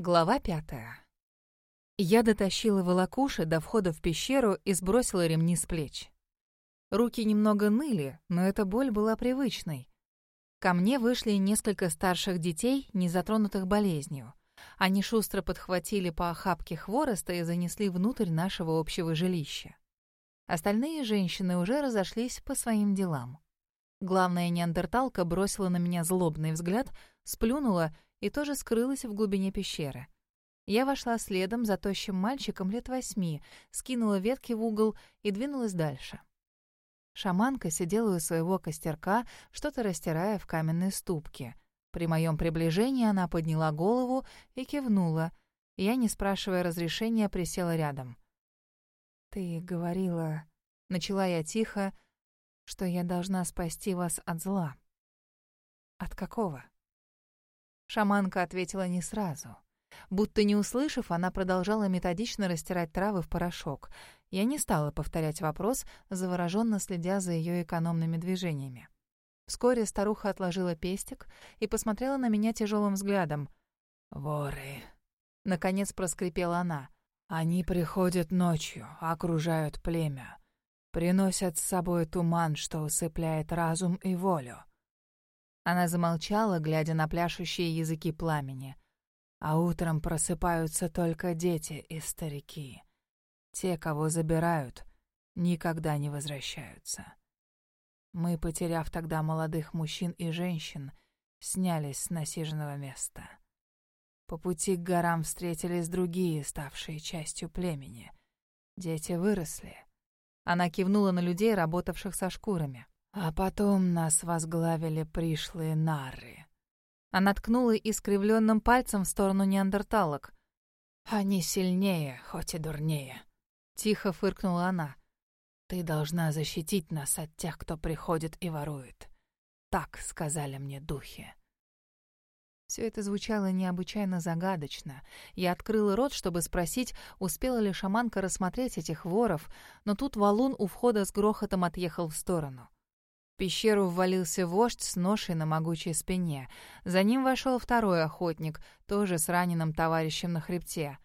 Глава пятая. Я дотащила волокуши до входа в пещеру и сбросила ремни с плеч. Руки немного ныли, но эта боль была привычной. Ко мне вышли несколько старших детей, не затронутых болезнью. Они шустро подхватили по охапке хвороста и занесли внутрь нашего общего жилища. Остальные женщины уже разошлись по своим делам. Главная неандерталка бросила на меня злобный взгляд, сплюнула и тоже скрылась в глубине пещеры. Я вошла следом за тощим мальчиком лет восьми, скинула ветки в угол и двинулась дальше. Шаманка сидела у своего костерка, что-то растирая в каменной ступке. При моем приближении она подняла голову и кивнула. Я, не спрашивая разрешения, присела рядом. «Ты говорила...» — начала я тихо, что я должна спасти вас от зла. «От какого?» Шаманка ответила не сразу. Будто не услышав, она продолжала методично растирать травы в порошок. Я не стала повторять вопрос, завороженно следя за ее экономными движениями. Вскоре старуха отложила пестик и посмотрела на меня тяжелым взглядом. «Воры!» — наконец проскрипела она. «Они приходят ночью, окружают племя, приносят с собой туман, что усыпляет разум и волю. Она замолчала, глядя на пляшущие языки пламени. А утром просыпаются только дети и старики. Те, кого забирают, никогда не возвращаются. Мы, потеряв тогда молодых мужчин и женщин, снялись с насиженного места. По пути к горам встретились другие, ставшие частью племени. Дети выросли. Она кивнула на людей, работавших со шкурами. А потом нас возглавили пришлые нары. Она ткнула искривленным пальцем в сторону неандерталок. Они сильнее, хоть и дурнее. Тихо фыркнула она. Ты должна защитить нас от тех, кто приходит и ворует. Так сказали мне духи. Все это звучало необычайно загадочно. Я открыла рот, чтобы спросить, успела ли шаманка рассмотреть этих воров, но тут валун у входа с грохотом отъехал в сторону пещеру ввалился вождь с ношей на могучей спине. За ним вошел второй охотник, тоже с раненым товарищем на хребте.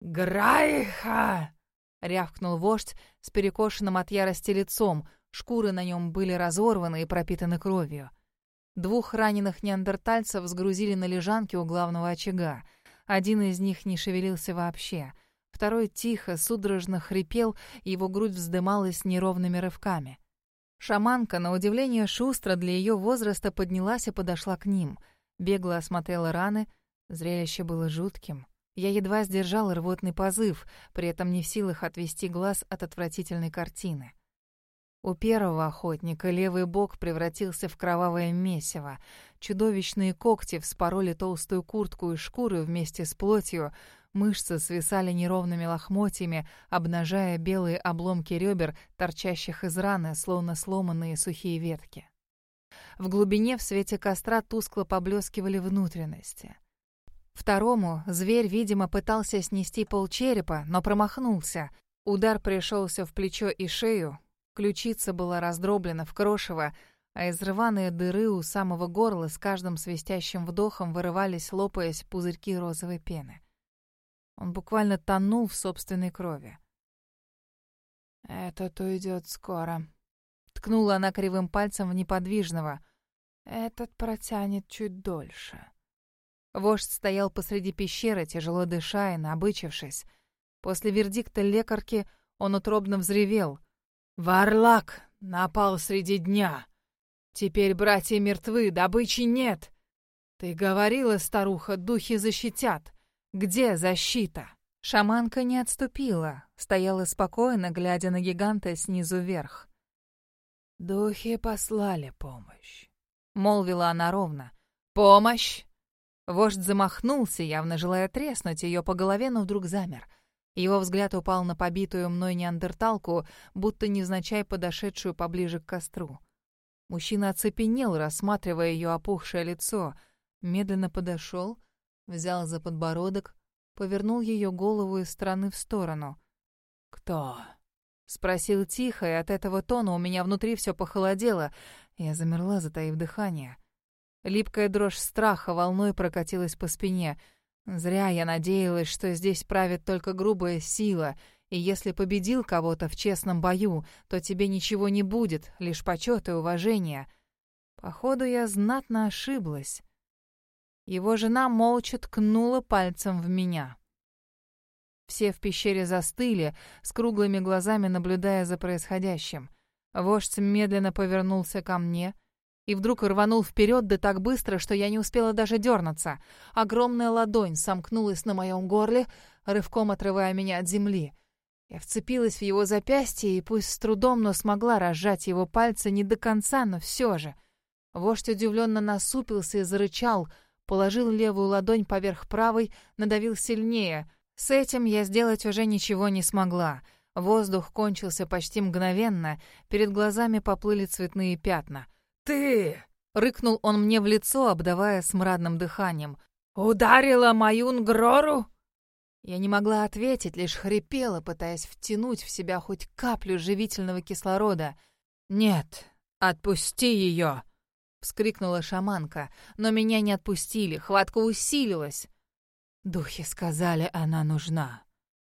«Грайха!» — рявкнул вождь с перекошенным от ярости лицом. Шкуры на нем были разорваны и пропитаны кровью. Двух раненых неандертальцев сгрузили на лежанке у главного очага. Один из них не шевелился вообще. Второй тихо, судорожно хрипел, его грудь вздымалась неровными рывками. Шаманка, на удивление шустро для ее возраста, поднялась и подошла к ним. Бегло осмотрела раны. Зрелище было жутким. Я едва сдержал рвотный позыв, при этом не в силах отвести глаз от отвратительной картины. У первого охотника левый бок превратился в кровавое месиво. Чудовищные когти вспороли толстую куртку и шкуры вместе с плотью, Мышцы свисали неровными лохмотьями, обнажая белые обломки ребер, торчащих из раны, словно сломанные сухие ветки. В глубине в свете костра тускло поблескивали внутренности. Второму зверь, видимо, пытался снести полчерепа, но промахнулся. Удар пришелся в плечо и шею, ключица была раздроблена в крошево, а из рваные дыры у самого горла с каждым свистящим вдохом вырывались, лопаясь, пузырьки розовой пены. Он буквально тонул в собственной крови. «Этот уйдет скоро», — ткнула она кривым пальцем в неподвижного. «Этот протянет чуть дольше». Вождь стоял посреди пещеры, тяжело дыша и набычившись. После вердикта лекарки он утробно взревел. «Варлак напал среди дня. Теперь братья мертвы, добычи нет. Ты говорила, старуха, духи защитят. Где защита? Шаманка не отступила, стояла спокойно, глядя на гиганта снизу вверх. «Духи послали помощь», — молвила она ровно. «Помощь!» Вождь замахнулся, явно желая треснуть ее по голове, но вдруг замер. Его взгляд упал на побитую мной неандерталку, будто невзначай подошедшую поближе к костру. Мужчина оцепенел, рассматривая ее опухшее лицо, медленно подошел — взял за подбородок, повернул ее голову из стороны в сторону. «Кто?» — спросил тихо, и от этого тона у меня внутри все похолодело. Я замерла, затаив дыхание. Липкая дрожь страха волной прокатилась по спине. Зря я надеялась, что здесь правит только грубая сила, и если победил кого-то в честном бою, то тебе ничего не будет, лишь почет и уважение. Походу, я знатно ошиблась. Его жена молча ткнула пальцем в меня. Все в пещере застыли, с круглыми глазами наблюдая за происходящим. Вождь медленно повернулся ко мне и вдруг рванул вперед да так быстро, что я не успела даже дернуться. Огромная ладонь сомкнулась на моем горле, рывком отрывая меня от земли. Я вцепилась в его запястье и пусть с трудом, но смогла разжать его пальцы не до конца, но все же. Вождь удивленно насупился и зарычал, положил левую ладонь поверх правой, надавил сильнее — с этим я сделать уже ничего не смогла. Воздух кончился почти мгновенно, перед глазами поплыли цветные пятна. «Ты!» — рыкнул он мне в лицо, обдавая смрадным дыханием. «Ударила мою Нгрору?» Я не могла ответить, лишь хрипела, пытаясь втянуть в себя хоть каплю живительного кислорода. «Нет, отпусти ее!» — вскрикнула шаманка, но меня не отпустили, хватка усилилась. Духи сказали, она нужна.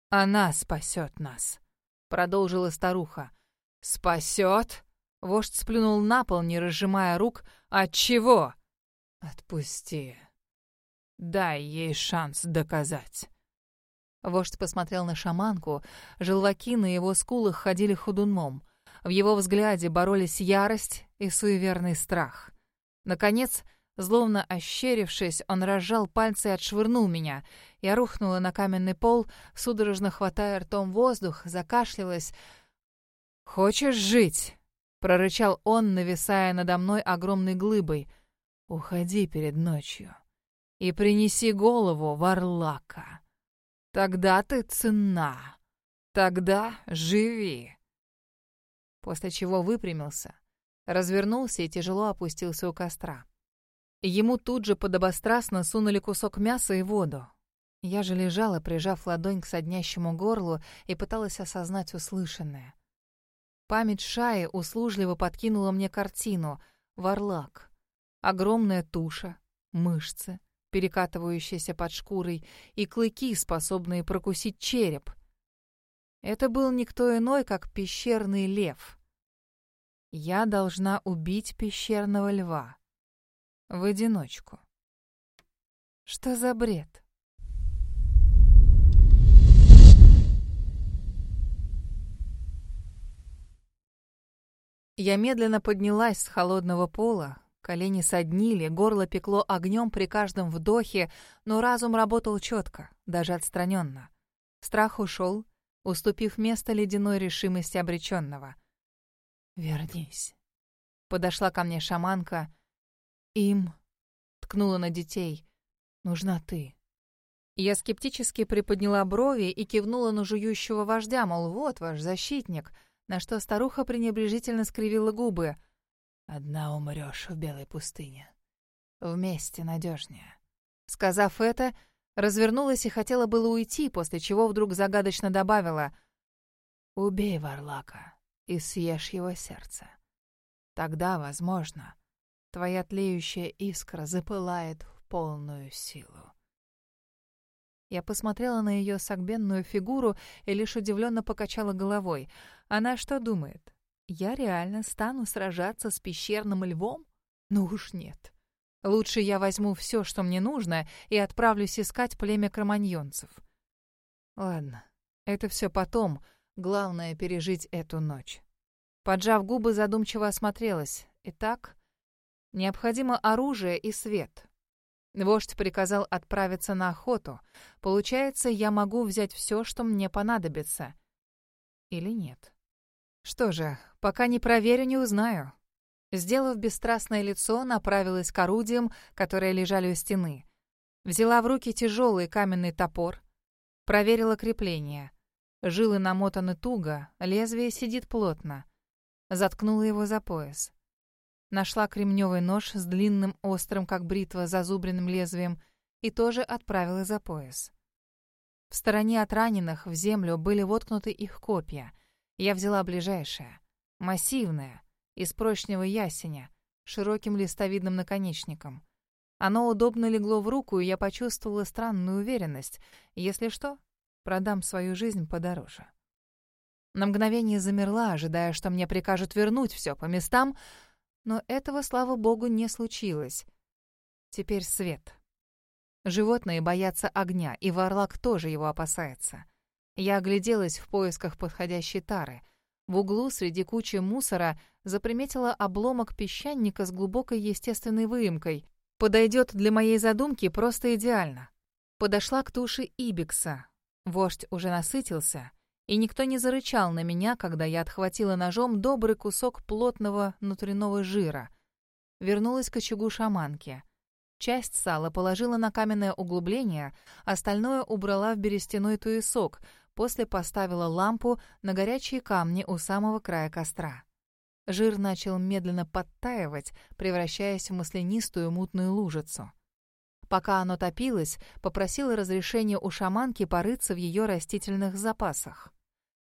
Она спасет нас, продолжила старуха. Спасет? Вождь сплюнул на пол, не разжимая рук. От чего? Отпусти. Дай ей шанс доказать. Вождь посмотрел на шаманку. Желваки на его скулах ходили ходуном. В его взгляде боролись ярость и суеверный страх. Наконец, Зловно ощерившись, он разжал пальцы и отшвырнул меня. Я рухнула на каменный пол, судорожно хватая ртом воздух, закашлялась. «Хочешь жить?» — прорычал он, нависая надо мной огромной глыбой. «Уходи перед ночью и принеси голову Варлака. Тогда ты цена. Тогда живи». После чего выпрямился, развернулся и тяжело опустился у костра. Ему тут же подобострастно сунули кусок мяса и воду. Я же лежала, прижав ладонь к соднящему горлу и пыталась осознать услышанное. Память Шаи услужливо подкинула мне картину. Варлак. Огромная туша, мышцы, перекатывающиеся под шкурой, и клыки, способные прокусить череп. Это был никто иной, как пещерный лев. Я должна убить пещерного льва в одиночку. Что за бред? Я медленно поднялась с холодного пола, колени соднили, горло пекло огнем при каждом вдохе, но разум работал четко, даже отстраненно. Страх ушел, уступив место ледяной решимости обреченного. «Вернись». Подошла ко мне шаманка, им, ткнула на детей, нужна ты. Я скептически приподняла брови и кивнула на жующего вождя, мол, вот ваш защитник, на что старуха пренебрежительно скривила губы. «Одна умрешь в белой пустыне. Вместе надежнее». Сказав это, развернулась и хотела было уйти, после чего вдруг загадочно добавила «Убей Варлака и съешь его сердце. Тогда, возможно, Твоя тлеющая искра запылает в полную силу. Я посмотрела на ее согбенную фигуру и лишь удивленно покачала головой. Она что думает? Я реально стану сражаться с пещерным львом? Ну уж нет. Лучше я возьму все, что мне нужно, и отправлюсь искать племя кроманьонцев. Ладно, это все потом. Главное — пережить эту ночь. Поджав губы, задумчиво осмотрелась. Итак, Необходимо оружие и свет. Вождь приказал отправиться на охоту. Получается, я могу взять все, что мне понадобится. Или нет? Что же, пока не проверю, не узнаю. Сделав бесстрастное лицо, направилась к орудиям, которые лежали у стены. Взяла в руки тяжелый каменный топор. Проверила крепление. Жилы намотаны туго, лезвие сидит плотно. Заткнула его за пояс. Нашла кремневый нож с длинным, острым, как бритва, зазубренным лезвием и тоже отправила за пояс. В стороне от раненых в землю были воткнуты их копья. Я взяла ближайшее, массивное, из прочного ясеня, широким листовидным наконечником. Оно удобно легло в руку, и я почувствовала странную уверенность. Если что, продам свою жизнь подороже. На мгновение замерла, ожидая, что мне прикажут вернуть все по местам, но этого, слава богу, не случилось. Теперь свет. Животные боятся огня, и Варлак тоже его опасается. Я огляделась в поисках подходящей тары. В углу среди кучи мусора заприметила обломок песчаника с глубокой естественной выемкой. Подойдет для моей задумки просто идеально. Подошла к туше Ибикса. Вождь уже насытился, и никто не зарычал на меня, когда я отхватила ножом добрый кусок плотного внутреннего жира. Вернулась к очагу шаманки. Часть сала положила на каменное углубление, остальное убрала в берестяной туесок, после поставила лампу на горячие камни у самого края костра. Жир начал медленно подтаивать, превращаясь в маслянистую мутную лужицу. Пока оно топилось, попросила разрешения у шаманки порыться в ее растительных запасах.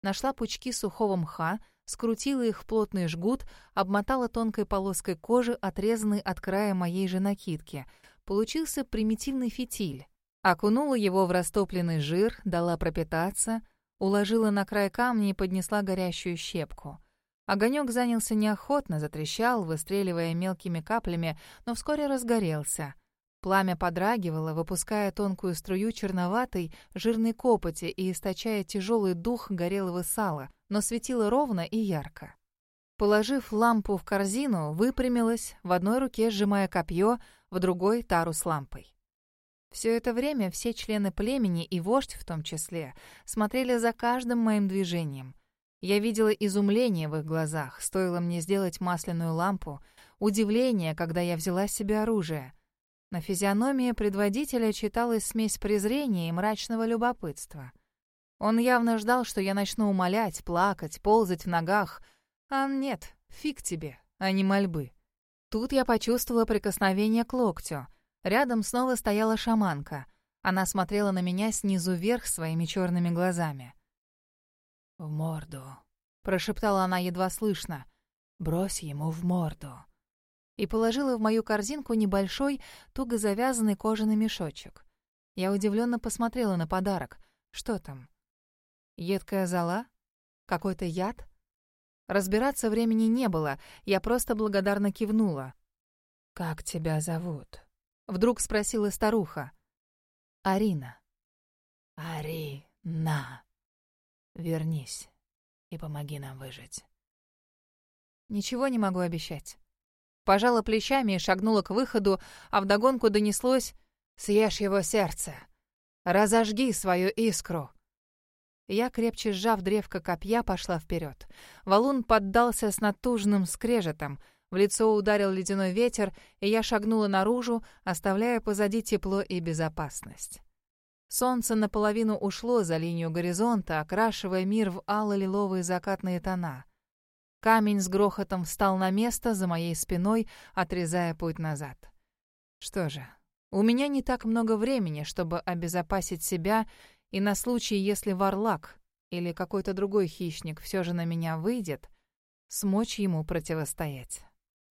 Нашла пучки сухого мха, скрутила их в плотный жгут, обмотала тонкой полоской кожи, отрезанной от края моей же накидки. Получился примитивный фитиль. Окунула его в растопленный жир, дала пропитаться, уложила на край камня и поднесла горящую щепку. Огонек занялся неохотно, затрещал, выстреливая мелкими каплями, но вскоре разгорелся. Пламя подрагивало, выпуская тонкую струю черноватой, жирной копоти и источая тяжелый дух горелого сала, но светило ровно и ярко. Положив лампу в корзину, выпрямилась, в одной руке сжимая копье, в другой — тару с лампой. Все это время все члены племени, и вождь в том числе, смотрели за каждым моим движением. Я видела изумление в их глазах, стоило мне сделать масляную лампу, удивление, когда я взяла себе оружие. На физиономии предводителя читалась смесь презрения и мрачного любопытства. Он явно ждал, что я начну умолять, плакать, ползать в ногах. А нет, фиг тебе, а не мольбы. Тут я почувствовала прикосновение к локтю. Рядом снова стояла шаманка. Она смотрела на меня снизу вверх своими черными глазами. «В морду», — прошептала она едва слышно. «Брось ему в морду». И положила в мою корзинку небольшой, туго завязанный кожаный мешочек. Я удивленно посмотрела на подарок. Что там? Едкая зола? Какой-то яд? Разбираться времени не было, я просто благодарно кивнула. «Как тебя зовут?» Вдруг спросила старуха. «Арина». «Арина. Вернись и помоги нам выжить». «Ничего не могу обещать». Пожала плечами и шагнула к выходу, а вдогонку донеслось «Съешь его сердце! Разожги свою искру!» Я, крепче сжав древко копья, пошла вперед. Валун поддался с натужным скрежетом — в лицо ударил ледяной ветер, и я шагнула наружу, оставляя позади тепло и безопасность. Солнце наполовину ушло за линию горизонта, окрашивая мир в алло-лиловые закатные тона. Камень с грохотом встал на место за моей спиной, отрезая путь назад. Что же, у меня не так много времени, чтобы обезопасить себя, и на случай, если варлак или какой-то другой хищник все же на меня выйдет, смочь ему противостоять.